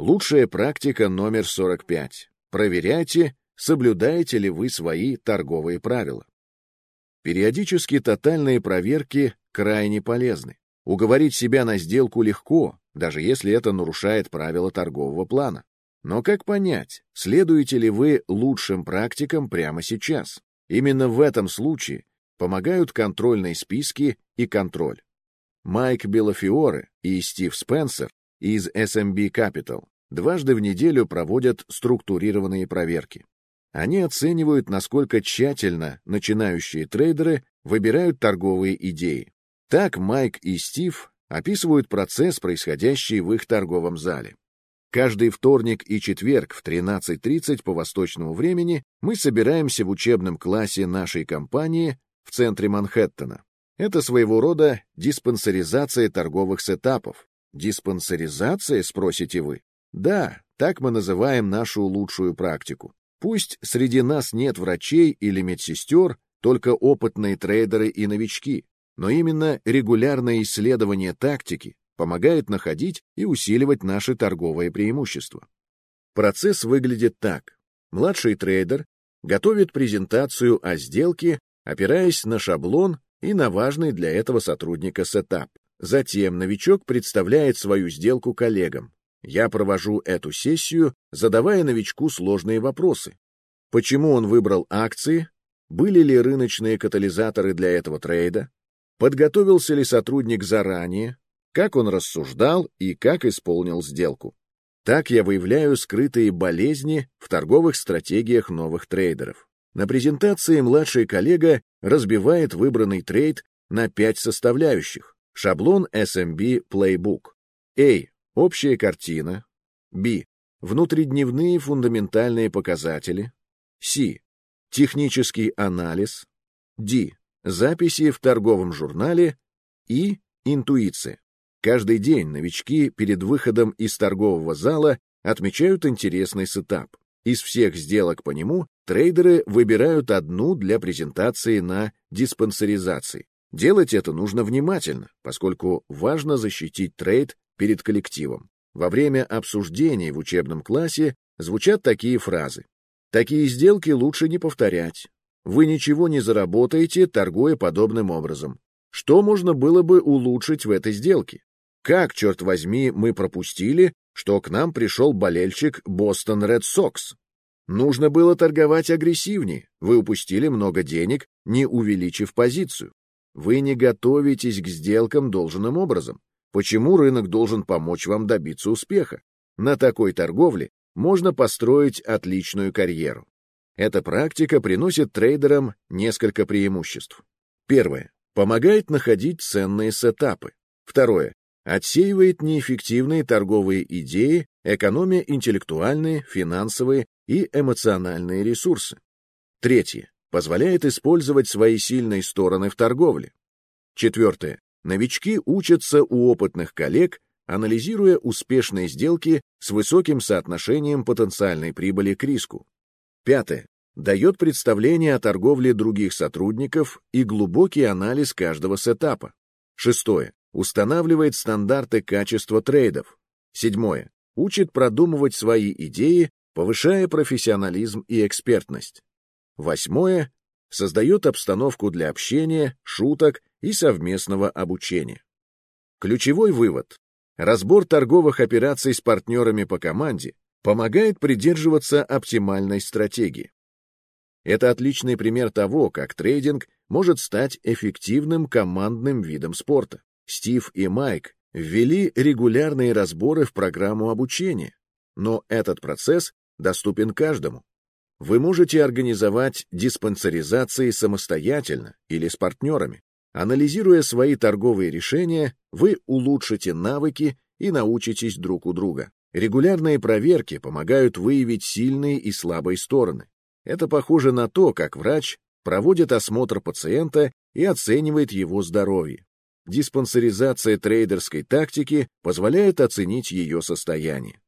Лучшая практика номер 45. Проверяйте, соблюдаете ли вы свои торговые правила. Периодически тотальные проверки крайне полезны. Уговорить себя на сделку легко, даже если это нарушает правила торгового плана. Но как понять, следуете ли вы лучшим практикам прямо сейчас? Именно в этом случае помогают контрольные списки и контроль. Майк Белофиоре и Стив Спенсер из SMB Capital дважды в неделю проводят структурированные проверки. Они оценивают, насколько тщательно начинающие трейдеры выбирают торговые идеи. Так Майк и Стив описывают процесс, происходящий в их торговом зале. Каждый вторник и четверг в 13.30 по восточному времени мы собираемся в учебном классе нашей компании в центре Манхэттена. Это своего рода диспансеризация торговых сетапов. Диспансеризация, спросите вы? Да, так мы называем нашу лучшую практику. Пусть среди нас нет врачей или медсестер, только опытные трейдеры и новички, но именно регулярное исследование тактики помогает находить и усиливать наши торговые преимущества. Процесс выглядит так. Младший трейдер готовит презентацию о сделке, опираясь на шаблон и на важный для этого сотрудника setup. Затем новичок представляет свою сделку коллегам. Я провожу эту сессию, задавая новичку сложные вопросы. Почему он выбрал акции? Были ли рыночные катализаторы для этого трейда? Подготовился ли сотрудник заранее, как он рассуждал и как исполнил сделку. Так я выявляю скрытые болезни в торговых стратегиях новых трейдеров. На презентации младший коллега разбивает выбранный трейд на пять составляющих. Шаблон SMB Playbook. A. Общая картина. B. Внутридневные фундаментальные показатели. C. Технический анализ. D записи в торговом журнале и интуиция. Каждый день новички перед выходом из торгового зала отмечают интересный setup. Из всех сделок по нему трейдеры выбирают одну для презентации на диспансеризации. Делать это нужно внимательно, поскольку важно защитить trade перед коллективом. Во время обсуждений в учебном классе звучат такие фразы. Такие сделки лучше не повторять. Вы ничего не заработаете, торгуя подобным образом. Что можно было бы улучшить в этой сделке? Как, черт возьми, мы пропустили, что к нам пришел болельщик Бостон Ред Сокс? Нужно было торговать агрессивнее. Вы упустили много денег, не увеличив позицию. Вы не готовитесь к сделкам должным образом. Почему рынок должен помочь вам добиться успеха? На такой торговле можно построить отличную карьеру. Эта практика приносит трейдерам несколько преимуществ. Первое. Помогает находить ценные сетапы. Второе. Отсеивает неэффективные торговые идеи, экономя интеллектуальные, финансовые и эмоциональные ресурсы. Третье. Позволяет использовать свои сильные стороны в торговле. Четвертое. Новички учатся у опытных коллег, анализируя успешные сделки с высоким соотношением потенциальной прибыли к риску. Пятое. Дает представление о торговле других сотрудников и глубокий анализ каждого сетапа. Шестое. Устанавливает стандарты качества трейдов. Седьмое. Учит продумывать свои идеи, повышая профессионализм и экспертность. Восьмое. Создает обстановку для общения, шуток и совместного обучения. Ключевой вывод. Разбор торговых операций с партнерами по команде помогает придерживаться оптимальной стратегии. Это отличный пример того, как трейдинг может стать эффективным командным видом спорта. Стив и Майк ввели регулярные разборы в программу обучения, но этот процесс доступен каждому. Вы можете организовать диспансеризации самостоятельно или с партнерами. Анализируя свои торговые решения, вы улучшите навыки и научитесь друг у друга. Регулярные проверки помогают выявить сильные и слабые стороны. Это похоже на то, как врач проводит осмотр пациента и оценивает его здоровье. Диспансеризация трейдерской тактики позволяет оценить ее состояние.